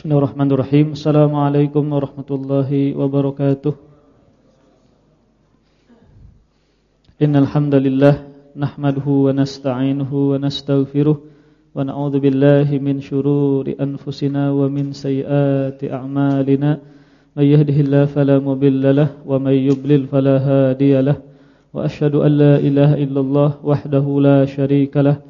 Bismillahirrahmanirrahim. Assalamualaikum warahmatullahi wabarakatuh. Innal hamdalillah nahmaduhu wa nasta'inuhu wa nastaghfiruh wa na'udzu billahi min shururi anfusina wa min sayyiati a'malina. May yahdihillahu fala mudilla lahu wa may yudlil fala hadiya lahu. Wa asyhadu an la ilaha illallah wahdahu la syarika lahu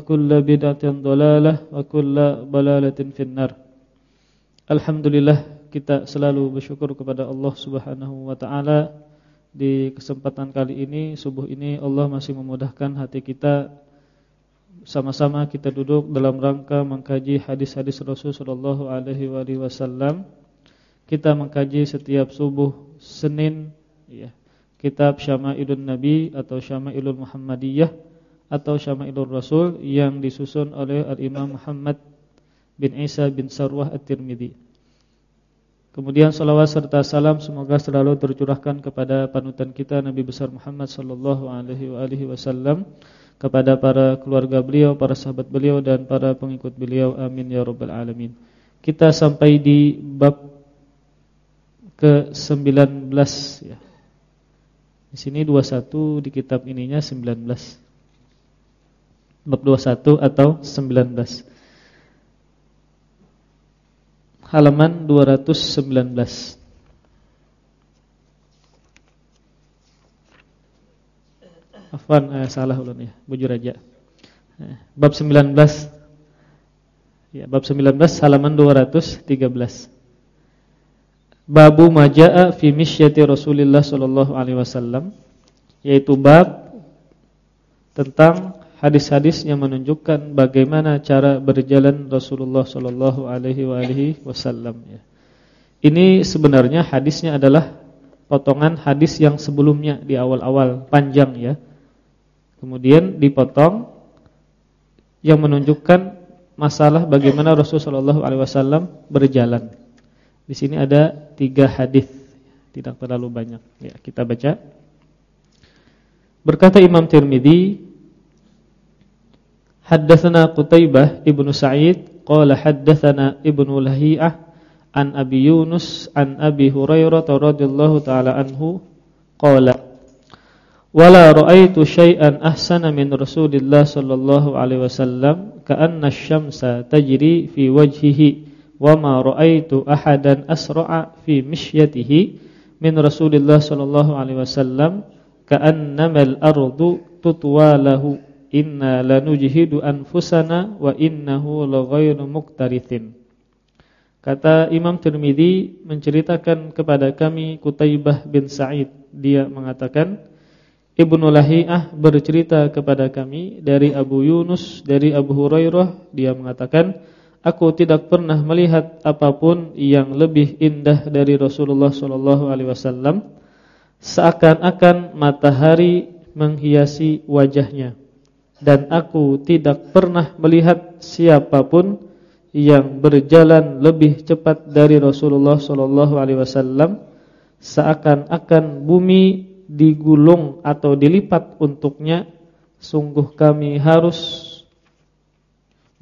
Kullu bid'atin dhalalah wa kullu balalatin finnar. Alhamdulillah kita selalu bersyukur kepada Allah Subhanahu wa taala di kesempatan kali ini subuh ini Allah masih memudahkan hati kita sama-sama kita duduk dalam rangka mengkaji hadis-hadis Rasul sallallahu alaihi wasallam. Kita mengkaji setiap subuh Senin ya. Kitab Syama'ilun Nabi atau Syama'ilul Muhammadiyah atau Syama'ilur Rasul yang disusun oleh Al-Imam Muhammad bin Isa bin Sarwah At-Tirmidzi. Kemudian salawat serta salam semoga selalu tercurahkan kepada panutan kita Nabi besar Muhammad sallallahu alaihi wasallam kepada para keluarga beliau, para sahabat beliau dan para pengikut beliau. Amin ya rabbal alamin. Kita sampai di bab ke-19 ya. Di sini 21 di kitab ininya 19 bab 21 atau 19 halaman 219 Afwan eh, salah ulun ya bujur aja eh, bab 19 ya bab 19 halaman 213 Babu majaa fi misyati Rasulillah sallallahu alaihi wasallam yaitu bab tentang hadis-hadis yang menunjukkan bagaimana cara berjalan Rasulullah Shallallahu Alaihi Wasallam. Ya. Ini sebenarnya hadisnya adalah potongan hadis yang sebelumnya di awal-awal panjang ya. Kemudian dipotong yang menunjukkan masalah bagaimana Rasulullah Shallallahu Alaihi Wasallam berjalan. Di sini ada tiga hadis, tidak terlalu banyak. Ya, kita baca. Berkata Imam Tirmidzi Haddatsana Qutaibah ibnu Sa'id qala haddatsana ibnu Lahiyah an Abi Yunus an Abi Hurairah radhiyallahu taala anhu qala wala ra'aitu syai'an ahsana min Rasulillah sallallahu alaihi wasallam ka'anna asy-syamsa tajri fi wajhihi wa ma ra'aitu ahadan asra'a fi mishyatihi min Rasulillah sallallahu alaihi wasallam ka'annama al-ardu tutwa lahu inna lanujhidu anfusana wa innahu laghairu muqtarithin. Kata Imam Tirmizi menceritakan kepada kami Kutaibah bin Sa'id. Dia mengatakan Ibnu Lahiyah bercerita kepada kami dari Abu Yunus dari Abu Hurairah. Dia mengatakan aku tidak pernah melihat apa pun yang lebih indah dari Rasulullah sallallahu alaihi wasallam. Seakan-akan matahari menghiasi wajahnya dan aku tidak pernah melihat siapa pun yang berjalan lebih cepat dari Rasulullah sallallahu alaihi wasallam seakan-akan bumi digulung atau dilipat untuknya. Sungguh kami harus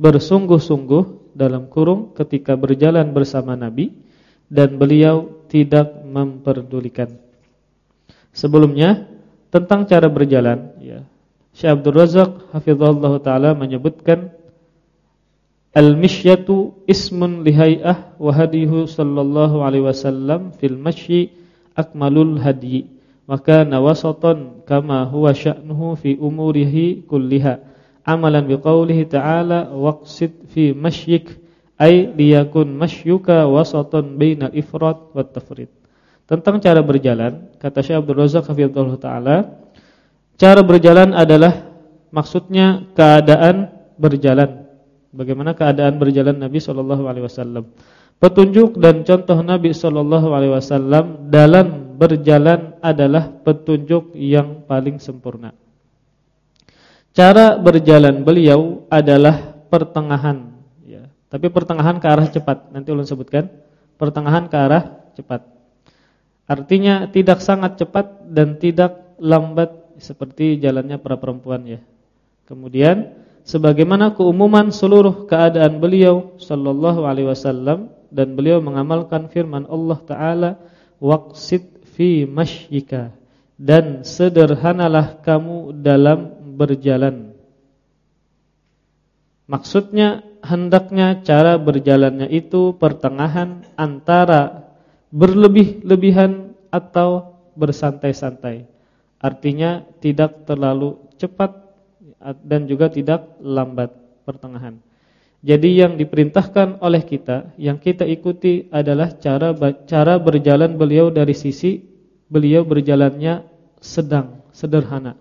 bersungguh-sungguh dalam kurung ketika berjalan bersama Nabi dan beliau tidak memperdulikan. Sebelumnya tentang cara berjalan ya Syekh Abdul Razak hafizallahu taala menyebutkan Al-mishyatu ismun lihai'ah wa hadihu sallallahu alaihi wasallam fil masyi akmalul hadi wa kana wasatan kama huwa sya'nuhu fi umurihi kulliha. Amalan biqaulihi ta'ala waqsid fi masyik ay liyakun masyuka wasatan bainal ifrat wat tafrid. Tentang cara berjalan kata Syekh Abdul Razak hafizahullah taala cara berjalan adalah maksudnya keadaan berjalan Bagaimana keadaan berjalan Nabi Shallallahu Alaihi Wasallam. Petunjuk dan contoh Nabi Shallallahu Alaihi Wasallam dalam berjalan adalah petunjuk yang paling sempurna. Cara berjalan beliau adalah pertengahan, ya. tapi pertengahan ke arah cepat. Nanti ulun sebutkan pertengahan ke arah cepat. Artinya tidak sangat cepat dan tidak lambat seperti jalannya para perempuan ya. Kemudian sebagaimana keumuman seluruh keadaan beliau sallallahu alaihi wasallam dan beliau mengamalkan firman Allah taala waqsid fi mashyika dan sederhanalah kamu dalam berjalan maksudnya hendaknya cara berjalannya itu pertengahan antara berlebih-lebihan atau bersantai-santai artinya tidak terlalu cepat dan juga tidak lambat pertengahan. Jadi yang diperintahkan oleh kita, yang kita ikuti adalah cara cara berjalan beliau dari sisi beliau berjalannya sedang, sederhana.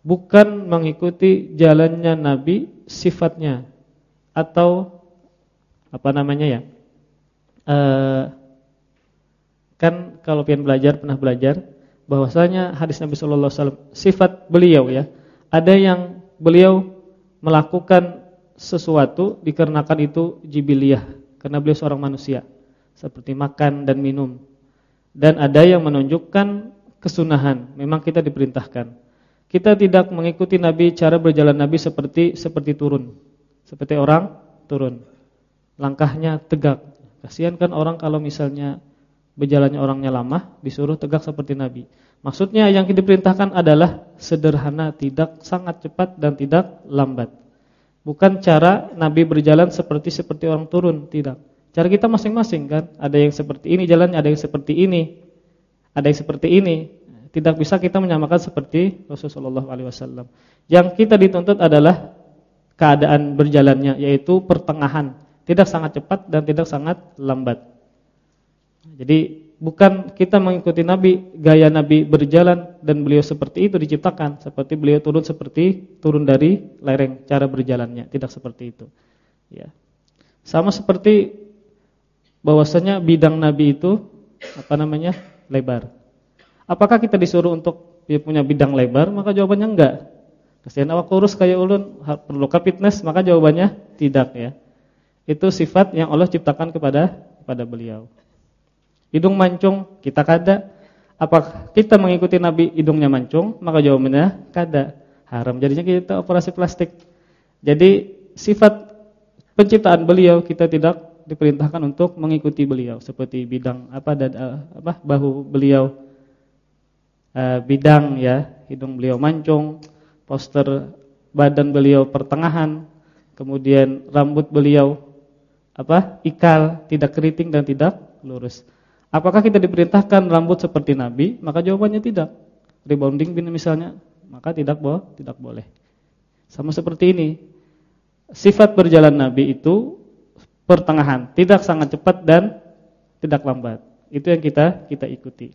Bukan mengikuti jalannya Nabi sifatnya atau apa namanya ya? Uh, kan kalau pian belajar pernah belajar bahwasanya hadis Nabi sallallahu alaihi wasallam sifat beliau ya ada yang beliau melakukan sesuatu dikarenakan itu jibiliyah karena beliau seorang manusia seperti makan dan minum. Dan ada yang menunjukkan kesunahan, memang kita diperintahkan. Kita tidak mengikuti Nabi cara berjalan Nabi seperti seperti turun. Seperti orang turun. Langkahnya tegak. Kasihan kan orang kalau misalnya berjalannya orangnya lama disuruh tegak seperti Nabi. Maksudnya yang diperintahkan adalah sederhana, tidak sangat cepat dan tidak lambat. Bukan cara Nabi berjalan seperti seperti orang turun, tidak. Cara kita masing-masing kan, ada yang seperti ini jalannya, ada yang seperti ini. Ada yang seperti ini. Tidak bisa kita menyamakan seperti Rasulullah SAW. Yang kita dituntut adalah keadaan berjalannya yaitu pertengahan, tidak sangat cepat dan tidak sangat lambat. Jadi bukan kita mengikuti Nabi, gaya Nabi berjalan dan beliau seperti itu diciptakan, seperti beliau turun seperti turun dari lereng cara berjalannya, tidak seperti itu. Ya. Sama seperti bahwasanya bidang Nabi itu apa namanya? lebar. Apakah kita disuruh untuk punya bidang lebar? Maka jawabannya enggak. Kasihan awak kurus kayak ulun, perlu ke fitness? Maka jawabannya tidak ya. Itu sifat yang Allah ciptakan kepada kepada beliau. Hidung mancung, kita kada. Apa kita mengikuti Nabi hidungnya mancung? Maka jawabannya kada. Haram jadinya kita operasi plastik. Jadi sifat penciptaan beliau kita tidak diperintahkan untuk mengikuti beliau seperti bidang apa dan uh, apa bahu beliau uh, bidang ya, hidung beliau mancung, poster badan beliau pertengahan, kemudian rambut beliau apa? ikal, tidak keriting dan tidak lurus. Apakah kita diperintahkan rambut seperti Nabi? Maka jawabannya tidak. Rebounding bin misalnya, maka tidak boleh, tidak boleh. Sama seperti ini. Sifat berjalan Nabi itu pertengahan, tidak sangat cepat dan tidak lambat. Itu yang kita kita ikuti.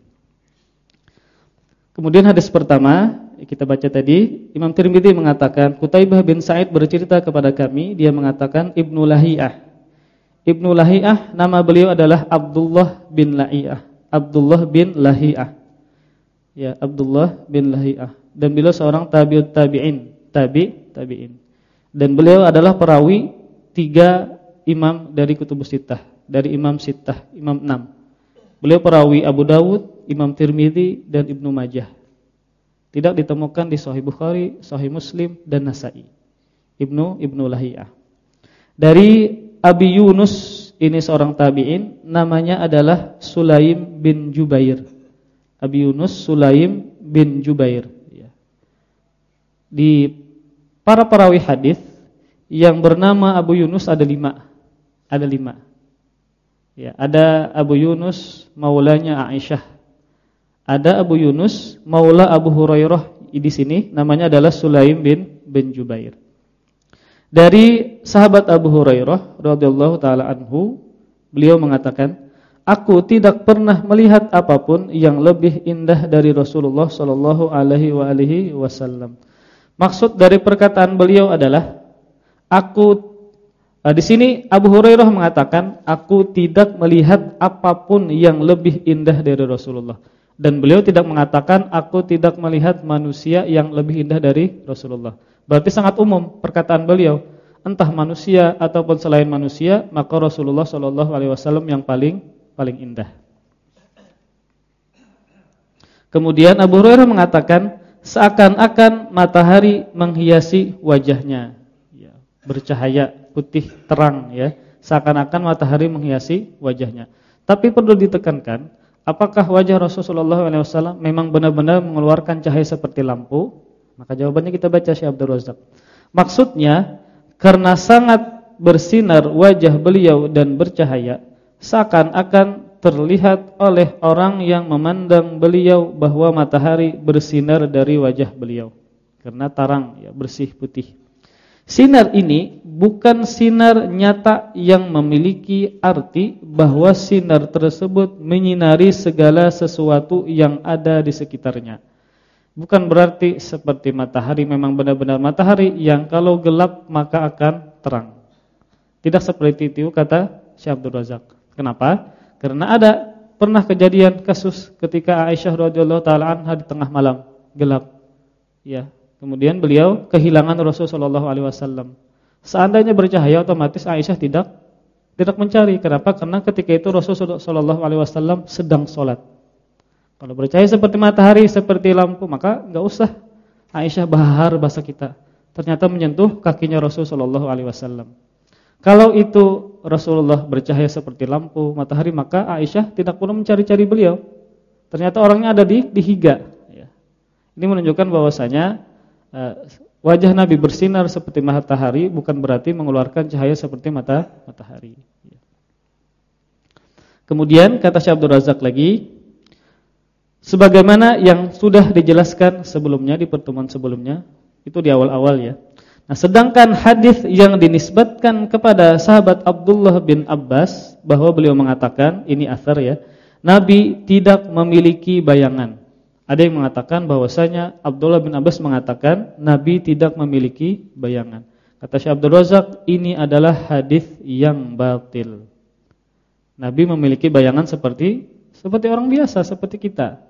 Kemudian hadis pertama kita baca tadi, Imam Tirmidzi mengatakan, Kutaibah bin Sa'id bercerita kepada kami, dia mengatakan Ibnu Lahiyah Ibnu Lahiyah nama beliau adalah Abdullah bin Lahiyah. Abdullah bin Lahiyah. Ya, Abdullah bin Lahiyah. Dan beliau seorang tabiut tabi'in, tabi tabi'in. Dan beliau adalah perawi tiga imam dari kutubus sittah, dari imam sittah, imam enam. Beliau perawi Abu Dawud, Imam Tirmidzi dan Ibnu Majah. Tidak ditemukan di Sahih Bukhari, Sahih Muslim dan Nasa'i. Ibnu Ibnu Lahiyah. Dari Abi Yunus ini seorang tabi'in namanya adalah Sulaim bin Jubair. Abi Yunus Sulaim bin Jubair ya. Di para perawi hadis yang bernama Abu Yunus ada lima. Ada lima. Ya, ada Abu Yunus maulanya Aisyah. Ada Abu Yunus maula Abu Hurairah di sini namanya adalah Sulaim bin bin Jubair. Dari sahabat Abu Hurairah radhiyallahu taala anhu, beliau mengatakan, "Aku tidak pernah melihat apa pun yang lebih indah dari Rasulullah sallallahu alaihi wasallam." Maksud dari perkataan beliau adalah aku Nah, di sini Abu Hurairah mengatakan, aku tidak melihat apa pun yang lebih indah dari Rasulullah. Dan beliau tidak mengatakan, aku tidak melihat manusia yang lebih indah dari Rasulullah. Berarti sangat umum perkataan beliau. Entah manusia ataupun selain manusia, maka Rasulullah Shallallahu Alaihi Wasallam yang paling paling indah. Kemudian Abu Hurairah mengatakan, seakan-akan matahari menghiasi wajahnya bercahaya putih terang ya, seakan-akan matahari menghiasi wajahnya. Tapi perlu ditekankan, apakah wajah Rasulullah SAW memang benar-benar mengeluarkan cahaya seperti lampu? Maka jawabannya kita baca Syekh Abdul Razak. Maksudnya, karena sangat bersinar wajah beliau dan bercahaya, seakan-akan terlihat oleh orang yang memandang beliau bahwa matahari bersinar dari wajah beliau. Karena tarang ya, bersih putih. Sinar ini bukan sinar nyata yang memiliki arti bahwa sinar tersebut menyinari segala sesuatu yang ada di sekitarnya. Bukan berarti seperti matahari memang benar-benar matahari yang kalau gelap maka akan terang. Tidak seperti itu kata Syekh Abdul Razak. Kenapa? Karena ada pernah kejadian kasus ketika Aisyah radhiyallahu taala anha di tengah malam gelap. Ya, Kemudian beliau kehilangan Rasulullah SAW. Seandainya bercahaya otomatis Aisyah tidak tidak mencari. Kenapa? Karena ketika itu Rasulullah SAW sedang sholat. Kalau bercahaya seperti matahari, seperti lampu, maka nggak usah Aisyah bahar bahasa kita. Ternyata menyentuh kakinya Rasulullah SAW. Kalau itu Rasulullah bercahaya seperti lampu, matahari, maka Aisyah tidak perlu mencari-cari beliau. Ternyata orangnya ada di di higa. Ya. Ini menunjukkan bahwasanya Eh, wajah Nabi bersinar seperti matahari bukan berarti mengeluarkan cahaya seperti mata matahari. Kemudian kata Syekh Abdul Razak lagi sebagaimana yang sudah dijelaskan sebelumnya di pertemuan sebelumnya itu di awal-awal ya. Nah, sedangkan hadis yang dinisbatkan kepada sahabat Abdullah bin Abbas bahwa beliau mengatakan ini asar ya, Nabi tidak memiliki bayangan. Ada yang mengatakan bahwasanya Abdullah bin Abbas mengatakan Nabi tidak memiliki bayangan. Kata Syekh Abdul Razak, ini adalah hadis yang batil. Nabi memiliki bayangan seperti seperti orang biasa, seperti kita.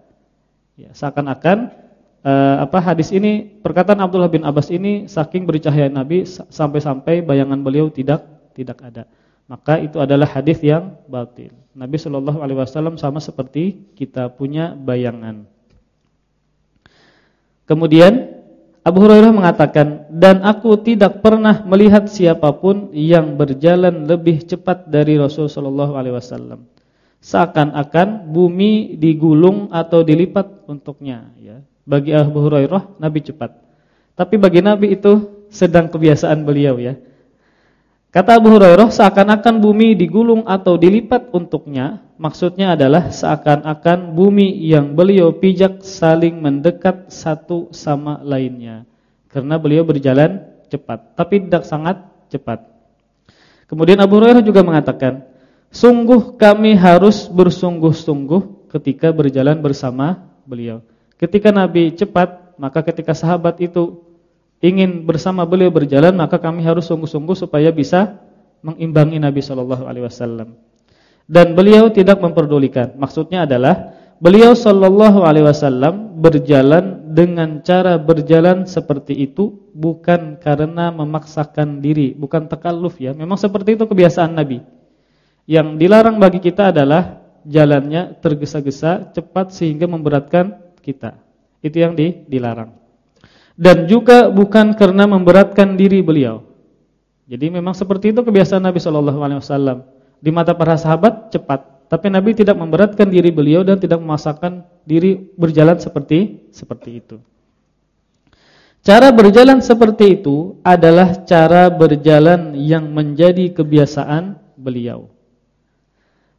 Ya, seakan-akan eh, apa hadis ini perkataan Abdullah bin Abbas ini saking bercahaya Nabi sampai-sampai bayangan beliau tidak tidak ada. Maka itu adalah hadis yang batil. Nabi Shallallahu alaihi wasallam sama seperti kita punya bayangan. Kemudian Abu Hurairah mengatakan, "Dan aku tidak pernah melihat siapa pun yang berjalan lebih cepat dari Rasul sallallahu alaihi wasallam. Seakan-akan bumi digulung atau dilipat untuknya, ya. Bagi Abu Hurairah Nabi cepat. Tapi bagi Nabi itu sedang kebiasaan beliau, ya. Kata Abu Hurairah, seakan-akan bumi digulung atau dilipat untuknya, maksudnya adalah seakan-akan bumi yang beliau pijak saling mendekat satu sama lainnya. Karena beliau berjalan cepat, tapi tidak sangat cepat. Kemudian Abu Hurairah juga mengatakan, sungguh kami harus bersungguh-sungguh ketika berjalan bersama beliau. Ketika Nabi cepat, maka ketika sahabat itu ingin bersama beliau berjalan maka kami harus sungguh-sungguh supaya bisa mengimbangi Nabi Shallallahu alaihi wasallam. Dan beliau tidak memperdulikan. Maksudnya adalah beliau Shallallahu alaihi wasallam berjalan dengan cara berjalan seperti itu bukan karena memaksakan diri, bukan takalluf ya. Memang seperti itu kebiasaan Nabi. Yang dilarang bagi kita adalah jalannya tergesa-gesa, cepat sehingga memberatkan kita. Itu yang dilarang dan juga bukan karena memberatkan diri beliau. Jadi memang seperti itu kebiasaan Nabi Shallallahu alaihi wasallam. Di mata para sahabat cepat, tapi Nabi tidak memberatkan diri beliau dan tidak memaksakan diri berjalan seperti seperti itu. Cara berjalan seperti itu adalah cara berjalan yang menjadi kebiasaan beliau.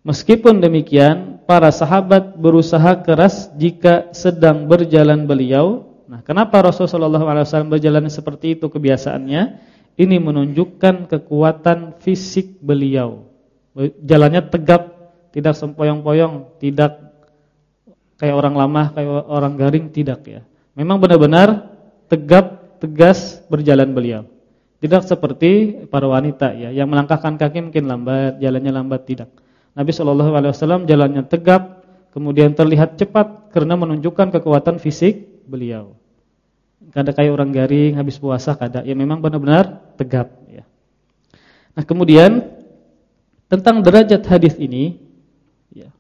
Meskipun demikian, para sahabat berusaha keras jika sedang berjalan beliau. Nah, kenapa Rasulullah SAW berjalan seperti itu kebiasaannya? Ini menunjukkan kekuatan fisik beliau. Jalannya tegap, tidak sempoyong-poyong, tidak kayak orang lama, kayak orang garing, tidak ya. Memang benar-benar tegap, tegas berjalan beliau. Tidak seperti para wanita ya, yang melangkahkan kaki mungkin lambat, jalannya lambat tidak. Nabi Shallallahu alaihi wasallam jalannya tegap, kemudian terlihat cepat karena menunjukkan kekuatan fisik beliau. Kada kayak orang garing habis puasa kada, ya memang benar-benar tegap ya. Nah, kemudian tentang derajat hadis ini ya.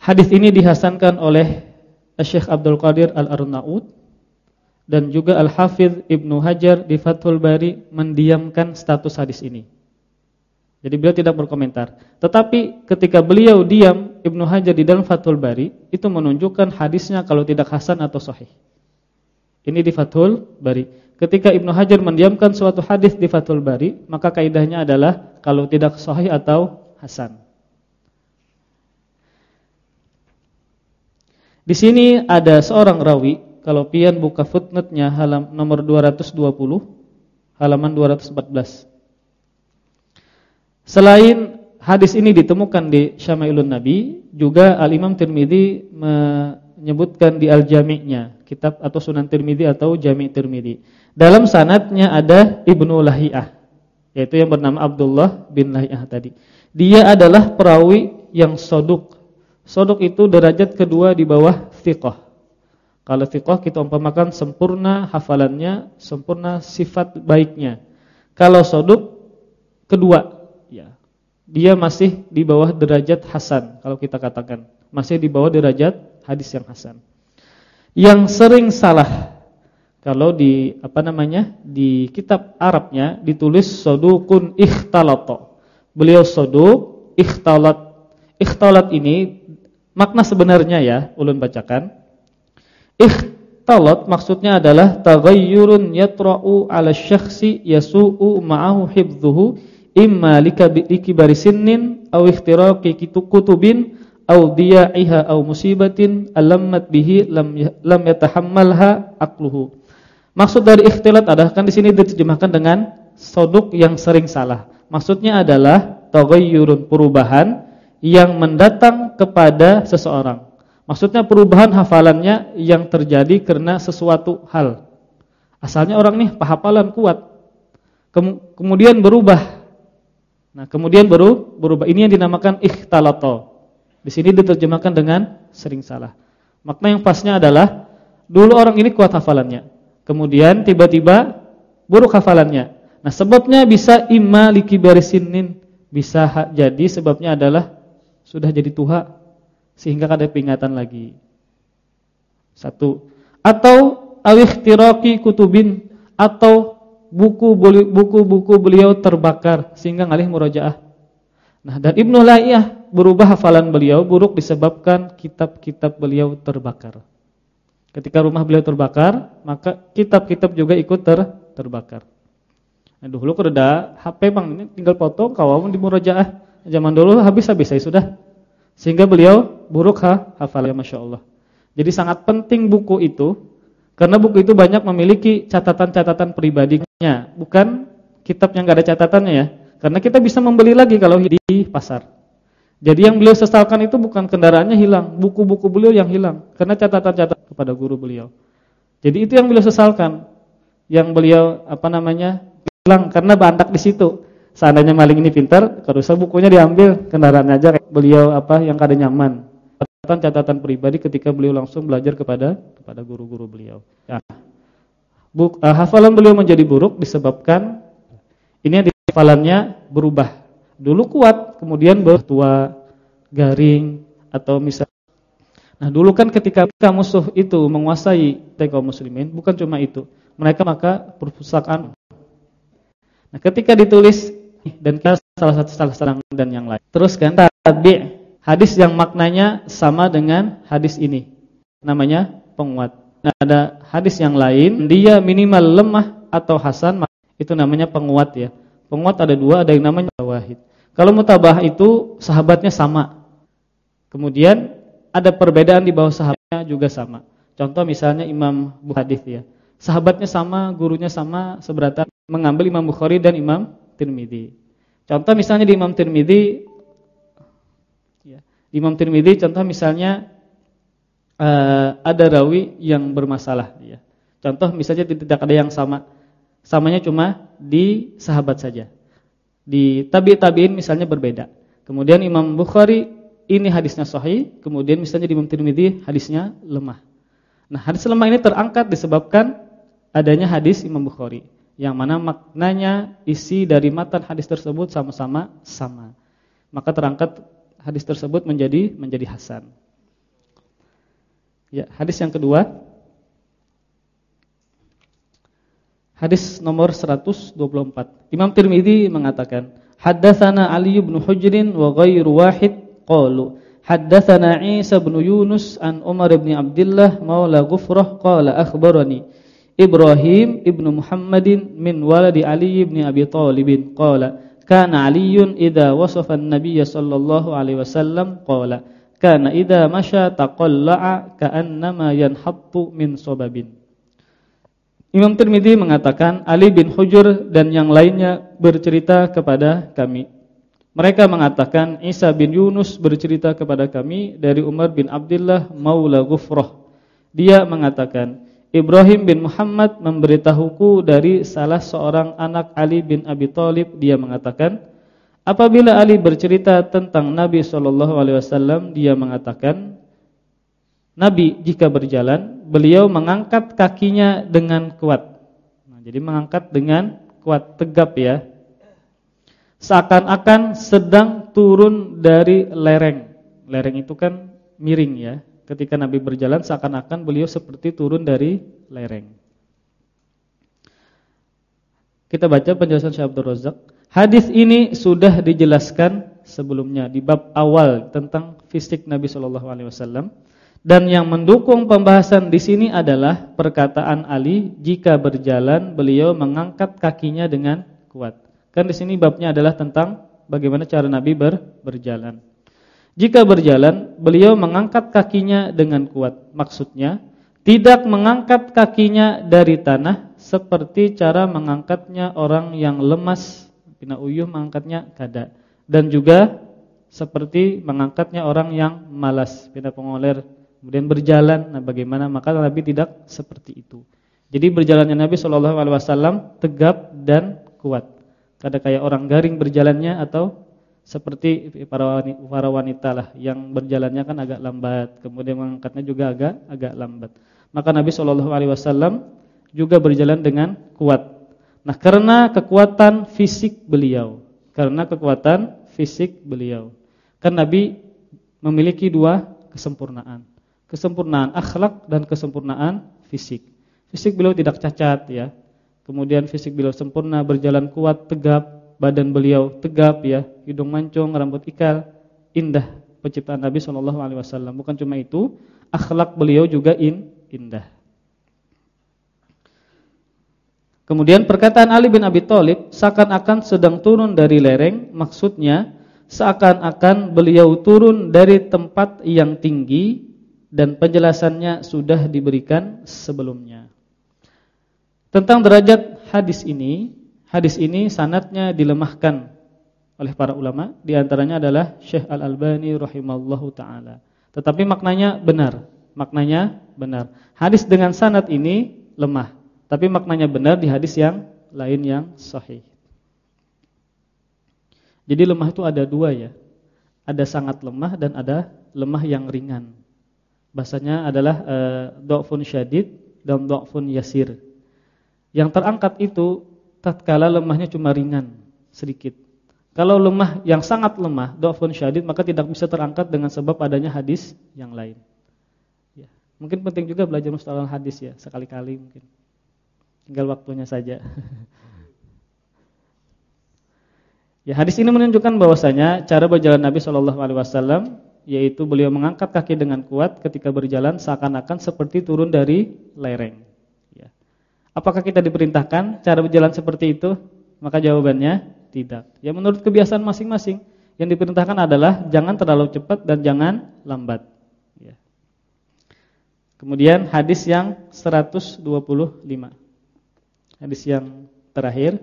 Hadis ini dihasankan oleh Syekh Abdul Qadir Al-Arnaud dan juga Al-Hafidh Ibnu Hajar di Fathul Bari mendiamkan status hadis ini. Jadi beliau tidak berkomentar. Tetapi ketika beliau diam Ibnu Hajar di dalam Fathul Bari itu menunjukkan hadisnya kalau tidak hasan atau sahih. Ini di Fathul Bari. Ketika Ibnu Hajar mendiamkan suatu hadis di Fathul Bari, maka kaidahnya adalah kalau tidak sahih atau hasan. Di sini ada seorang rawi, kalau pian buka footnote-nya halaman nomor 220, halaman 214. Selain hadis ini ditemukan di Syama'ilun Nabi, juga Al-Imam Tirmidzi menyebutkan di Al-Jami'-nya, kitab atau Sunan Tirmidzi atau Jami' Tirmidzi. Dalam sanatnya ada Ibnu Lahiyah, yaitu yang bernama Abdullah bin Lahiyah tadi. Dia adalah perawi yang soduk. Soduk itu derajat kedua di bawah thiqah. Kalau thiqah kita umpamakan sempurna hafalannya, sempurna sifat baiknya. Kalau soduk kedua dia masih di bawah derajat hasan kalau kita katakan, masih di bawah derajat hadis yang hasan. Yang sering salah kalau di apa namanya? di kitab Arabnya ditulis sodukun ikhtalato. Beliau soduk ikhtalat. Ikhtalat ini makna sebenarnya ya, ulun bacakan. Ikhtalat maksudnya adalah taghayyurun yatra'u 'ala syakhsi yasu'u ma'ahu hifdhuhu imma likibari sinnin aw ikhtiraqi kutubin aw diya'iha aw musibatin alammat bihi lam ya, lam yatahammalha aqluhu. Maksud dari ikhtilat adalah kan di sini diterjemahkan dengan soduk yang sering salah. Maksudnya adalah taghayyurun perubahan yang mendatang kepada seseorang. Maksudnya perubahan hafalannya yang terjadi karena sesuatu hal. Asalnya orang nih pahafalan kuat. Kemudian berubah Nah, kemudian baru berubah. Ini yang dinamakan ikhtalato. Di sini diterjemahkan dengan sering salah. Makna yang pasnya adalah dulu orang ini kuat hafalannya. Kemudian tiba-tiba buruk hafalannya. Nah, sebabnya bisa imma likibarisinin. Bisa jadi sebabnya adalah sudah jadi tuha sehingga ada peringatan lagi. Satu. Atau awikhtiraqi kutubin atau buku-buku beliau terbakar sehingga ngalih murajaah. Nah, dan Ibnu Laiyah berubah hafalan beliau buruk disebabkan kitab-kitab beliau terbakar. Ketika rumah beliau terbakar, maka kitab-kitab juga ikut ter terbakar. Nah, dulu ada HP Bang ini tinggal foto kawam di murajaah. Zaman dulu habis-habis saya sudah. Sehingga beliau buruk ha hafalannya Masya Allah. Jadi sangat penting buku itu karena buku itu banyak memiliki catatan-catatan pribadinya, bukan kitab yang gak ada catatannya ya. Karena kita bisa membeli lagi kalau di pasar. Jadi yang beliau sesalkan itu bukan kendaraannya hilang, buku-buku beliau yang hilang karena catatan-catatan kepada guru beliau. Jadi itu yang beliau sesalkan. Yang beliau apa namanya? hilang karena bantak di situ. Seandainya maling ini pintar, kalau bukunya diambil, kendaraannya aja beliau apa yang kada nyaman catatan pribadi ketika beliau langsung belajar kepada kepada guru-guru beliau. Ya. Buk, uh, hafalan beliau menjadi buruk disebabkan ini hafalannya berubah. Dulu kuat, kemudian bertua, garing atau misal. Nah, dulu kan ketika musuh itu menguasai kaum muslimin, bukan cuma itu. Mereka maka perpustakaan. Nah, ketika ditulis dan salah satu salah satu dan yang lain. Terus kan tabi' hadis yang maknanya sama dengan hadis ini. Namanya penguat. Ada hadis yang lain dia minimal lemah atau hasan itu namanya penguat ya. Penguat ada dua, ada yang namanya wahid. Kalau mutabah itu sahabatnya sama. Kemudian ada perbedaan di bawah sahabatnya juga sama. Contoh misalnya Imam Bukhari ya. Sahabatnya sama, gurunya sama, seberatan mengambil Imam Bukhari dan Imam Tirmidzi. Contoh misalnya di Imam Tirmidzi ya, Imam Tirmidzi contoh misalnya uh, ada rawi yang bermasalah ya. Contoh misalnya tidak ada yang sama. Samanya cuma di sahabat saja. Di tabi tabiin misalnya berbeda. Kemudian Imam Bukhari ini hadisnya sahih, kemudian misalnya di Imam Tirmidzi hadisnya lemah. Nah, hadis lemah ini terangkat disebabkan adanya hadis Imam Bukhari yang mana maknanya isi dari matan hadis tersebut sama-sama sama. Maka terangkat hadis tersebut menjadi menjadi hasan. Ya, hadis yang kedua. Hadis nomor 124. Imam Tirmizi mengatakan, "Haddatsana Ali bin Hujrin wa ghairu wahid. Qalu, haddatsana Isa bin Yunus an Umar bin Abdullah maula Ghufrah qala akhbarani Ibrahim ibnu Muhammadin min waladi Ali bin Abi Thalib qala kana Aliun idza wasafa an-nabiy sallallahu alaihi wasallam. Qala kana idza masya taqalla'a ka'annama yanhattu min sababin Imam Tirmidzi mengatakan Ali bin Hujur dan yang lainnya bercerita kepada kami. Mereka mengatakan Isa bin Yunus bercerita kepada kami dari Umar bin Abdullah Maula Ghufrah. Dia mengatakan Ibrahim bin Muhammad memberitahuku dari salah seorang anak Ali bin Abi Thalib dia mengatakan apabila Ali bercerita tentang Nabi sallallahu alaihi wasallam dia mengatakan Nabi jika berjalan, beliau mengangkat kakinya dengan kuat. Nah, jadi mengangkat dengan kuat tegap ya. Seakan-akan sedang turun dari lereng. Lereng itu kan miring ya. Ketika Nabi berjalan seakan-akan beliau seperti turun dari lereng. Kita baca penjelasan Syekh Razak. Hadis ini sudah dijelaskan sebelumnya di bab awal tentang fisik Nabi Shallallahu alaihi wasallam. Dan yang mendukung pembahasan di sini adalah perkataan Ali jika berjalan beliau mengangkat kakinya dengan kuat. Kan di sini babnya adalah tentang bagaimana cara Nabi ber, berjalan. Jika berjalan beliau mengangkat kakinya dengan kuat. Maksudnya tidak mengangkat kakinya dari tanah seperti cara mengangkatnya orang yang lemas, pina uyuh mengangkatnya kada. Dan juga seperti mengangkatnya orang yang malas, pina pengoler kemudian berjalan. Nah, bagaimana? Maka Nabi tidak seperti itu. Jadi berjalannya Nabi Shallallahu alaihi wasallam tegap dan kuat. Kada kayak orang garing berjalannya atau seperti para wanita, para wanita lah yang berjalannya kan agak lambat, kemudian mengangkatnya juga agak agak lambat. Maka Nabi Shallallahu alaihi wasallam juga berjalan dengan kuat. Nah, karena kekuatan fisik beliau, karena kekuatan fisik beliau. Kan Nabi memiliki dua kesempurnaan kesempurnaan akhlak dan kesempurnaan fisik. Fisik beliau tidak cacat ya. Kemudian fisik beliau sempurna, berjalan kuat, tegap, badan beliau tegap ya, hidung mancung, rambut ikal, indah penciptaan Nabi Shallallahu alaihi wasallam. Bukan cuma itu, akhlak beliau juga in, indah. Kemudian perkataan Ali bin Abi Thalib seakan-akan sedang turun dari lereng, maksudnya seakan-akan beliau turun dari tempat yang tinggi dan penjelasannya sudah diberikan sebelumnya. Tentang derajat hadis ini, hadis ini sanatnya dilemahkan oleh para ulama, di antaranya adalah Syekh Al-Albani rahimallahu taala. Tetapi maknanya benar, maknanya benar. Hadis dengan sanad ini lemah, tapi maknanya benar di hadis yang lain yang sahih. Jadi lemah itu ada dua ya. Ada sangat lemah dan ada lemah yang ringan bahasanya adalah uh, syadid dan dha'fun yasir. Yang terangkat itu tatkala lemahnya cuma ringan sedikit. Kalau lemah yang sangat lemah, dha'fun syadid maka tidak bisa terangkat dengan sebab adanya hadis yang lain. Ya. Mungkin penting juga belajar mustalah hadis ya, sekali-kali mungkin. Tinggal waktunya saja. ya, hadis ini menunjukkan bahwasanya cara berjalan Nabi Shallallahu alaihi wasallam yaitu beliau mengangkat kaki dengan kuat ketika berjalan seakan-akan seperti turun dari lereng. Ya. Apakah kita diperintahkan cara berjalan seperti itu? Maka jawabannya tidak. Ya menurut kebiasaan masing-masing. Yang diperintahkan adalah jangan terlalu cepat dan jangan lambat. Ya. Kemudian hadis yang 125. Hadis yang terakhir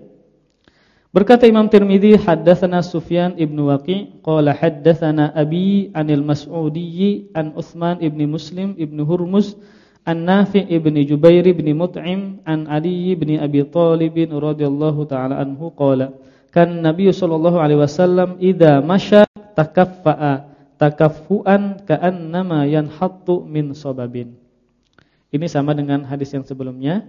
Berkata Imam Tirmizi, haddatsana Sufyan ibn Waqi qala haddatsana Abi anil Mas'udi an Utsman ibn Muslim ibn Hurmuz an Nafi' ibn Jubair ibn Mut'im an Ali ibn Abi Thalib radhiyallahu taala anhu qala kan Nabi sallallahu alaihi wasallam idza masya takaffa'a takaffuan ka'annama yanhattu min sababin. Ini sama dengan hadis yang sebelumnya.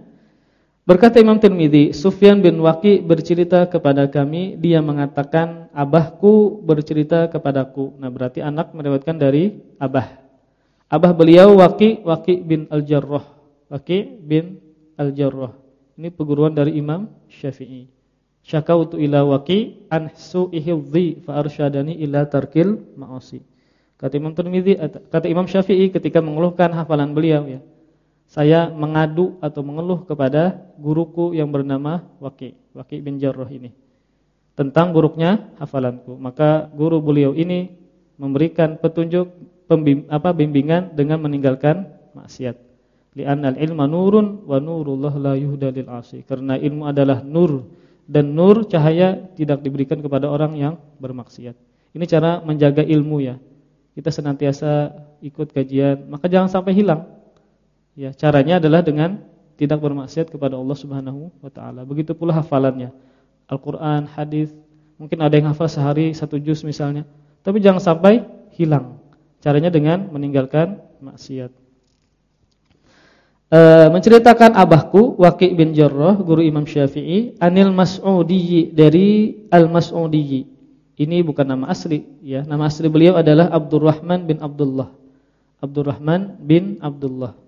Berkata Imam Tirmidzi, Sufyan bin Waqi bercerita kepada kami, dia mengatakan abahku bercerita kepadaku. Nah, berarti anak meriwayatkan dari abah. Abah beliau Waqi Waqi bin Al-Jarrah. Waqi bin Al-Jarrah. Ini perguruan dari Imam Syafi'i. Syakautu ila Waqi an su'i hifdhi fa arsyadani ila tarkil ma'asi. Kata Imam Tirmidzi, kata Imam Syafi'i ketika mengeluhkan hafalan beliau ya saya mengadu atau mengeluh kepada guruku yang bernama Waki, Waki bin Jarrah ini. Tentang buruknya hafalanku. Maka guru beliau ini memberikan petunjuk pembim, apa bimbingan dengan meninggalkan maksiat. Li'annal ilma nurun wa nurullah la yuhda lil asi. Karena ilmu adalah nur dan nur cahaya tidak diberikan kepada orang yang bermaksiat. Ini cara menjaga ilmu ya. Kita senantiasa ikut kajian, maka jangan sampai hilang Ya, caranya adalah dengan tidak bermaksiat kepada Allah Subhanahu wa taala. Begitu pula hafalannya. Al-Qur'an, hadis, mungkin ada yang hafal sehari satu juz misalnya, tapi jangan sampai hilang. Caranya dengan meninggalkan maksiat. E, menceritakan abahku Waqi bin Jarrah, guru Imam Syafi'i, Anil Mas'udi dari Al-Mas'udi. Ini bukan nama asli ya. Nama asli beliau adalah Abdurrahman bin Abdullah. Abdurrahman bin Abdullah.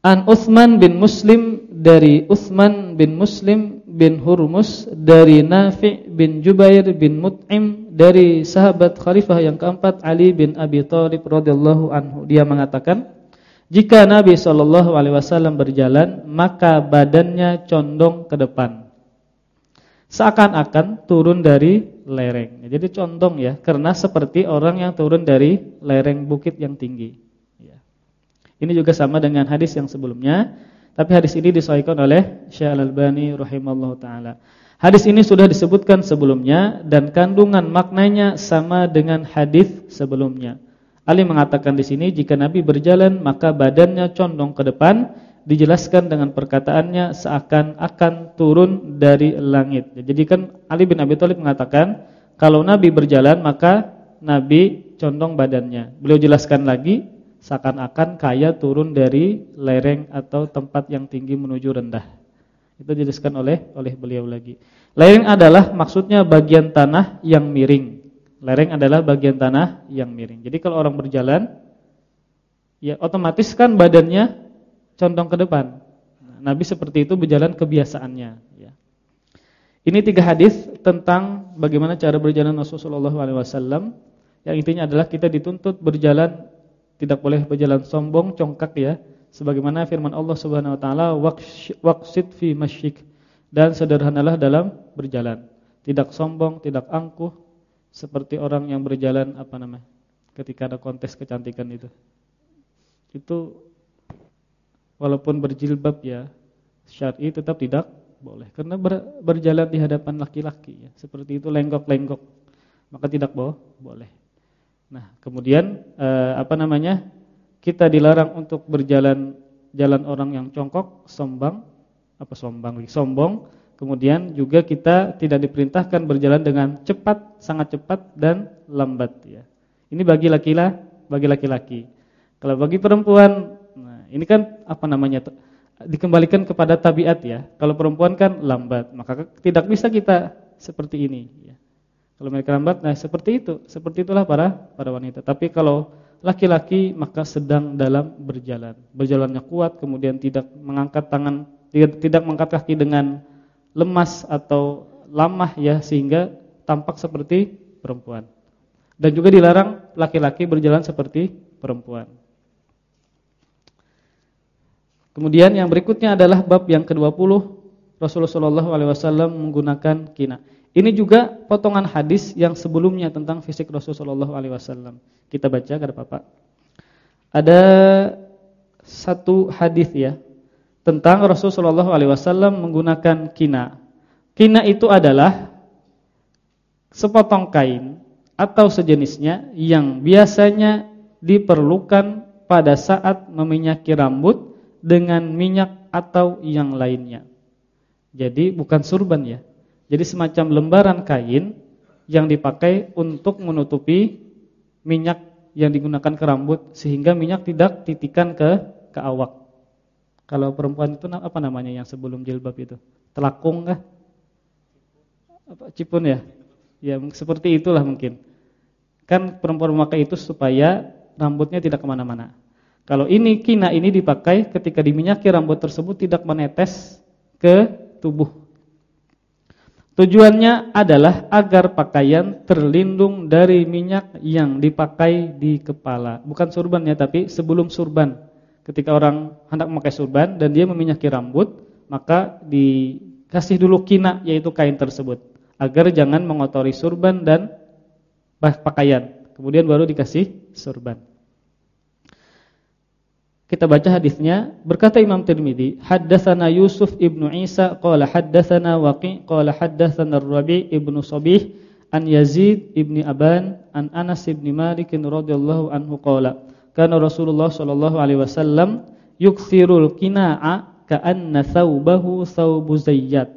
An Uthman bin Muslim dari Uthman bin Muslim bin Hurmus dari Nafi' bin Jubair bin Mut'im dari sahabat khalifah yang keempat Ali bin Abi Thalib radhiyallahu anhu. Dia mengatakan jika Nabi sallallahu alaihi wasallam berjalan maka badannya condong ke depan. Seakan-akan turun dari lereng. Jadi condong ya karena seperti orang yang turun dari lereng bukit yang tinggi ini juga sama dengan hadis yang sebelumnya, tapi hadis ini disahihkan oleh Syekh Al-Albani rahimallahu taala. Hadis ini sudah disebutkan sebelumnya dan kandungan maknanya sama dengan hadis sebelumnya. Ali mengatakan di sini jika Nabi berjalan maka badannya condong ke depan, dijelaskan dengan perkataannya seakan-akan turun dari langit. Jadi kan Ali bin Abi Thalib mengatakan kalau Nabi berjalan maka Nabi condong badannya. Beliau jelaskan lagi seakan-akan kaya turun dari lereng atau tempat yang tinggi menuju rendah. Itu dijelaskan oleh oleh beliau lagi. Lereng adalah maksudnya bagian tanah yang miring. Lereng adalah bagian tanah yang miring. Jadi kalau orang berjalan ya otomatis kan badannya condong ke depan. Nah, Nabi seperti itu berjalan kebiasaannya ya. Ini tiga hadis tentang bagaimana cara berjalan Rasulullah SAW. Yang intinya adalah kita dituntut berjalan tidak boleh berjalan sombong, congkak ya. Sebagaimana firman Allah Subhanahu wa taala, waqsid fi masyik dan sederhanalah dalam berjalan. Tidak sombong, tidak angkuh seperti orang yang berjalan apa namanya? ketika ada kontes kecantikan itu. Itu walaupun berjilbab ya, syar'i tetap tidak boleh karena ber, berjalan di hadapan laki-laki ya. Seperti itu lenggok-lenggok. Maka tidak boleh. Nah, kemudian eh, apa namanya? Kita dilarang untuk berjalan jalan orang yang congkok, sombong, apa sombong, sombong. Kemudian juga kita tidak diperintahkan berjalan dengan cepat, sangat cepat dan lambat ya. Ini bagi laki-laki, bagi laki-laki. Kalau bagi perempuan, nah ini kan apa namanya? dikembalikan kepada tabiat ya. Kalau perempuan kan lambat, maka tidak bisa kita seperti ini ya. Kalau mereka lambat, nah seperti itu, seperti itulah para para wanita. Tapi kalau laki-laki maka sedang dalam berjalan, berjalannya kuat, kemudian tidak mengangkat tangan, tidak, tidak mengangkat kaki dengan lemas atau lamah ya sehingga tampak seperti perempuan. Dan juga dilarang laki-laki berjalan seperti perempuan. Kemudian yang berikutnya adalah bab yang ke-20 Rasulullah wasallam menggunakan kina. Ini juga potongan hadis yang sebelumnya tentang fisik Rasulullah Shallallahu alaihi wasallam. Kita baca kada Bapak. Ada satu hadis ya tentang Rasulullah Shallallahu alaihi wasallam menggunakan kina. Kina itu adalah sepotong kain atau sejenisnya yang biasanya diperlukan pada saat meminyaki rambut dengan minyak atau yang lainnya. Jadi bukan surban ya. Jadi semacam lembaran kain yang dipakai untuk menutupi minyak yang digunakan ke rambut sehingga minyak tidak titikan ke ke awak. Kalau perempuan itu apa namanya yang sebelum jilbab itu? Telakung kah? Apa cipun ya? Ya seperti itulah mungkin. Kan perempuan memakai itu supaya rambutnya tidak ke mana-mana. Kalau ini kina ini dipakai ketika diminyaki rambut tersebut tidak menetes ke tubuh. Tujuannya adalah agar pakaian terlindung dari minyak yang dipakai di kepala. Bukan surban ya, tapi sebelum surban. Ketika orang hendak memakai surban dan dia meminyaki rambut, maka dikasih dulu kina yaitu kain tersebut agar jangan mengotori surban dan pakaian. Kemudian baru dikasih surban. Kita baca hadisnya. Berkata Imam Tirmizi, haddatsana Yusuf ibnu Isa qala haddatsana Waqi' qala haddatsana Ar-Rabi' ibnu Sabih an Yazid ibni Aban an Anas ibni Malik radhiyallahu anhu qala kana Rasulullah sallallahu alaihi wasallam yukthirul qina'a ka'anna thawbahu thawbu zayyat.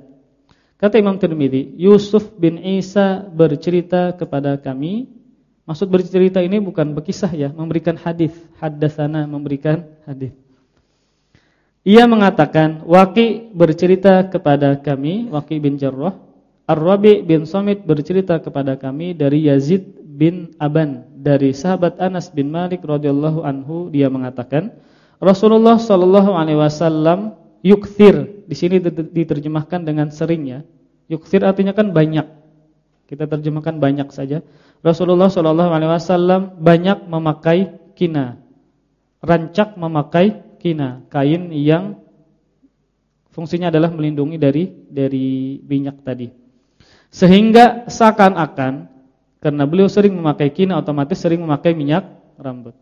Kata Imam Tirmizi, Yusuf bin Isa bercerita kepada kami Maksud bercerita ini bukan berkisah ya, memberikan hadis, haddatsana memberikan hadis. Ia mengatakan, Waqi bercerita kepada kami, Waqi bin Jarrah, Ar-Rabi bin Somit bercerita kepada kami dari Yazid bin Aban dari sahabat Anas bin Malik radhiyallahu anhu dia mengatakan Rasulullah sallallahu alaihi wasallam yukthir di sini diterjemahkan dengan seringnya. Yukthir artinya kan banyak. Kita terjemahkan banyak saja. Rasulullah Shallallahu alaihi wasallam banyak memakai kina. Rancak memakai kina, kain yang fungsinya adalah melindungi dari dari minyak tadi. Sehingga seakan-akan karena beliau sering memakai kina otomatis sering memakai minyak rambut.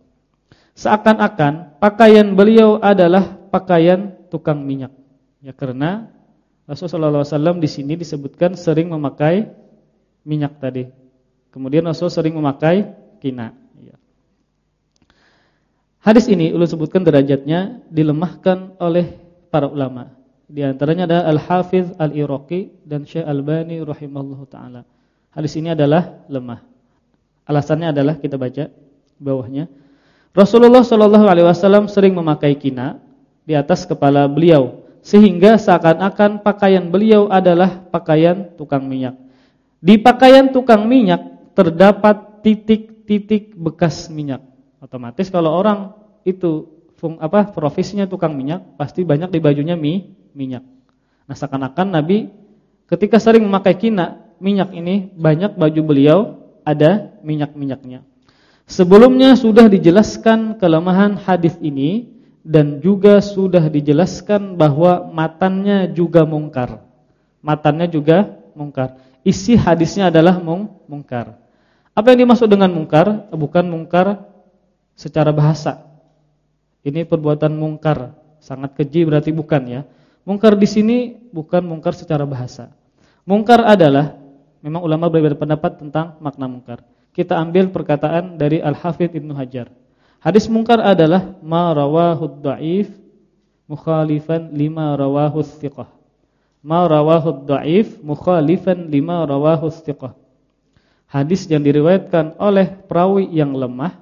Seakan-akan pakaian beliau adalah pakaian tukang minyak. Ya karena Rasulullah SAW di sini disebutkan sering memakai minyak tadi. Kemudian Rasul sering memakai kina. Ya. Hadis ini ulun sebutkan derajatnya dilemahkan oleh para ulama. Di antaranya ada Al-Hafiz Al-Iraqi dan Syekh Al-Bani rahimahullahu taala. Hadis ini adalah lemah. Alasannya adalah kita baca bawahnya. Rasulullah Shallallahu alaihi wasallam sering memakai kina di atas kepala beliau sehingga seakan-akan pakaian beliau adalah pakaian tukang minyak. Di pakaian tukang minyak terdapat titik-titik bekas minyak. Otomatis kalau orang itu fung, apa profesinya tukang minyak, pasti banyak di bajunya mi, minyak. Nah, seakan-akan Nabi ketika sering memakai kina, minyak ini banyak baju beliau ada minyak-minyaknya. Sebelumnya sudah dijelaskan kelemahan hadis ini dan juga sudah dijelaskan bahwa matannya juga mungkar. Matannya juga mungkar. Isi hadisnya adalah mung, mungkar. Apa yang dimaksud dengan mungkar? Bukan mungkar secara bahasa. Ini perbuatan mungkar, sangat keji berarti bukan ya. Mungkar di sini bukan mungkar secara bahasa. Mungkar adalah memang ulama berbeda pendapat tentang makna mungkar. Kita ambil perkataan dari Al-Hafidz Ibnu Hajar. Hadis mungkar adalah ma rawahud dhaif mukhalifan lima rawahus thiqah. Ma rawahud dhaif mukhalifan lima rawahus thiqah hadis yang diriwayatkan oleh perawi yang lemah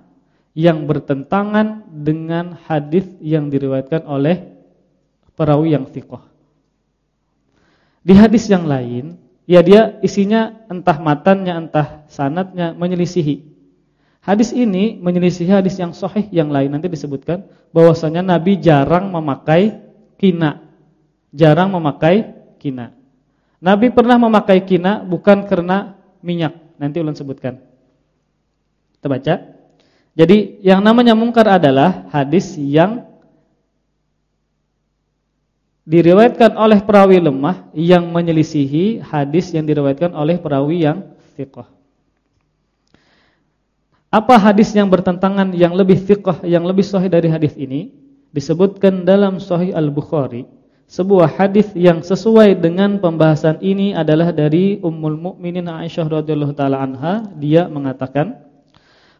yang bertentangan dengan hadis yang diriwayatkan oleh perawi yang thiqah. Di hadis yang lain, ya dia isinya entah matannya entah sanatnya menyelisihi. Hadis ini menyelisihi hadis yang sahih yang lain nanti disebutkan bahwasanya Nabi jarang memakai kina. Jarang memakai kina. Nabi pernah memakai kina bukan karena minyak Nanti ulun sebutkan. Kita baca. Jadi yang namanya mungkar adalah hadis yang diriwayatkan oleh perawi lemah yang menyelisihi hadis yang diriwayatkan oleh perawi yang thiqah. Apa hadis yang bertentangan yang lebih thiqah, yang lebih sahih dari hadis ini? Disebutkan dalam Sahih Al-Bukhari sebuah hadis yang sesuai dengan pembahasan ini adalah dari Ummul Mukminin Aisyah radhiyallahu taala anha. Dia mengatakan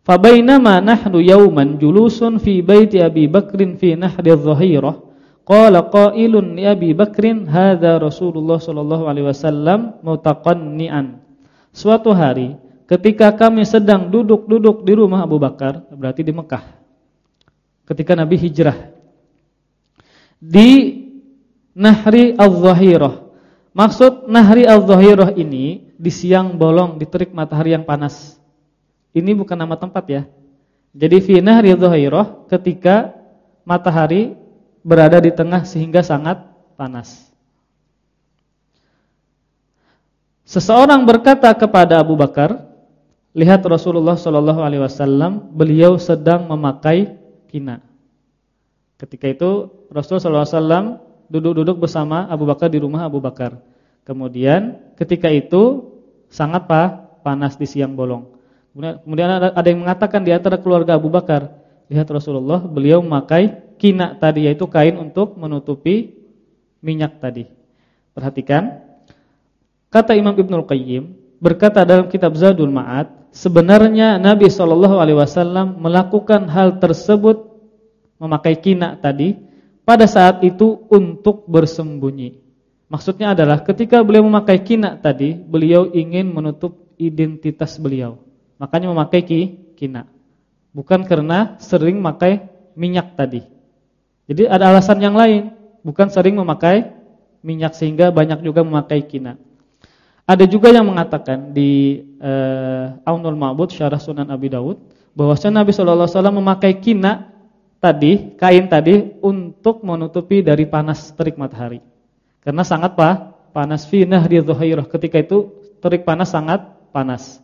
fa bainama nahnu yawman julusun fi baiti Abi Bakrin fi nahri adh-dhahirah. Qala qailun li Abi Bakrin hadza Rasulullah sallallahu alaihi wasallam mutaqannian suatu hari ketika kami sedang duduk-duduk di rumah Abu Bakar berarti di Mekah ketika Nabi hijrah di Nahri al-Zahirah. Maksud Nahri al-Zahirah ini di siang bolong, di terik matahari yang panas. Ini bukan nama tempat ya. Jadi fi Nahri al-Zahirah ketika matahari berada di tengah sehingga sangat panas. Seseorang berkata kepada Abu Bakar, lihat Rasulullah Shallallahu alaihi wasallam, beliau sedang memakai kina. Ketika itu Rasulullah Shallallahu alaihi wasallam duduk-duduk bersama Abu Bakar di rumah Abu Bakar. Kemudian ketika itu sangat panas di siang bolong. Kemudian ada, ada yang mengatakan di antara keluarga Abu Bakar, lihat Rasulullah beliau memakai kina tadi yaitu kain untuk menutupi minyak tadi. Perhatikan kata Imam Ibnul Qayyim berkata dalam kitab Zadul Ma'ad, sebenarnya Nabi Shallallahu alaihi wasallam melakukan hal tersebut memakai kina tadi pada saat itu untuk bersembunyi. Maksudnya adalah ketika beliau memakai kina tadi, beliau ingin menutup identitas beliau. Makanya memakai ki, kina. Bukan karena sering memakai minyak tadi. Jadi ada alasan yang lain, bukan sering memakai minyak sehingga banyak juga memakai kina. Ada juga yang mengatakan di uh, Aunul Ma'bud Syarah Sunan Abi Dawud bahwasanya Nabi sallallahu alaihi wasallam memakai kina tadi, kain tadi untuk menutupi dari panas terik matahari. Karena sangat apa? Panas fi nahri dhuhairah. Ketika itu terik panas sangat panas.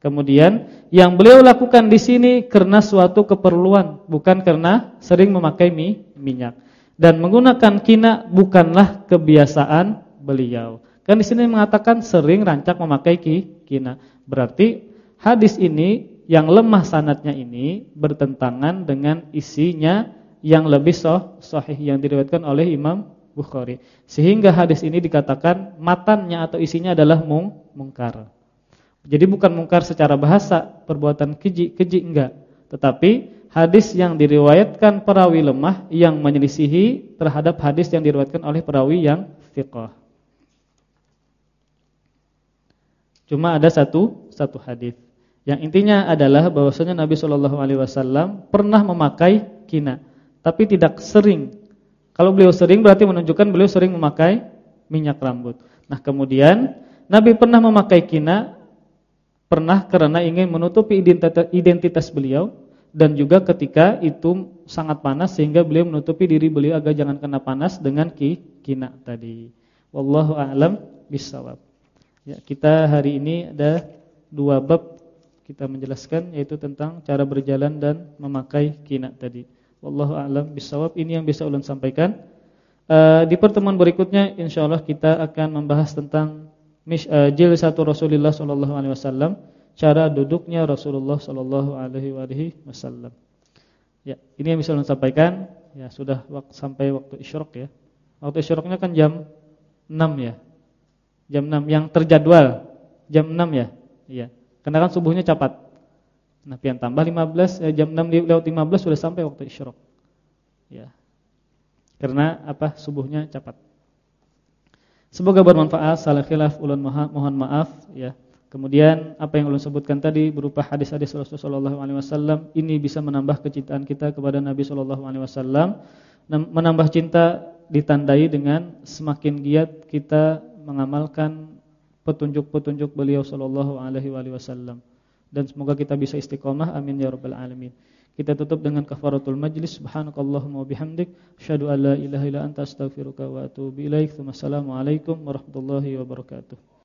Kemudian yang beliau lakukan di sini karena suatu keperluan, bukan karena sering memakai mie, minyak. Dan menggunakan kina bukanlah kebiasaan beliau. Kan di sini mengatakan sering rancak memakai kina. Berarti hadis ini yang lemah sanatnya ini bertentangan dengan isinya yang lebih sah, sahih yang diriwayatkan oleh Imam Bukhari. Sehingga hadis ini dikatakan matannya atau isinya adalah mung, mungkar. Jadi bukan mungkar secara bahasa, perbuatan keji, keji enggak. Tetapi hadis yang diriwayatkan perawi lemah yang menyelisihi terhadap hadis yang diriwayatkan oleh perawi yang thiqah. Cuma ada satu satu hadis. Yang intinya adalah bahwasanya Nabi Shallallahu alaihi wasallam pernah memakai kina, tapi tidak sering. Kalau beliau sering berarti menunjukkan beliau sering memakai minyak rambut. Nah, kemudian Nabi pernah memakai kina pernah karena ingin menutupi identitas, beliau dan juga ketika itu sangat panas sehingga beliau menutupi diri beliau agar jangan kena panas dengan ki, kina tadi. Wallahu a'lam bishawab. Ya, kita hari ini ada dua bab kita menjelaskan yaitu tentang cara berjalan dan memakai kina tadi. Wallahu a'lam bisawab. Ini yang bisa ulun sampaikan. Uh, di pertemuan berikutnya insyaallah kita akan membahas tentang uh, jil satu Rasulullah sallallahu alaihi wasallam, cara duduknya Rasulullah sallallahu alaihi wasallam. Ya, ini yang bisa ulun sampaikan. Ya, sudah waktu, sampai waktu isyraq ya. Waktu isyraqnya kan jam 6 ya. Jam 6 yang terjadwal. Jam 6 ya. Iya. Karena kan subuhnya cepat. Nah, pian tambah 15 eh, jam 6 lewat 15 sudah sampai waktu isyraq. Ya. Karena apa? Subuhnya cepat. Semoga bermanfaat. Salah khilaf ulun mohon maaf ya. Kemudian apa yang ulun sebutkan tadi berupa hadis-hadis Rasulullah SAW ini bisa menambah kecintaan kita kepada Nabi SAW. Menambah cinta ditandai dengan semakin giat kita mengamalkan petunjuk-petunjuk beliau sallallahu alaihi wasallam dan semoga kita bisa istiqomah amin ya rabbal alamin. Kita tutup dengan kafaratul majlis subhanakallahumma wa bihamdik asyhadu an la ilaha illa anta astaghfiruka wa atubu ilaik. Wassalamualaikum warahmatullahi wabarakatuh.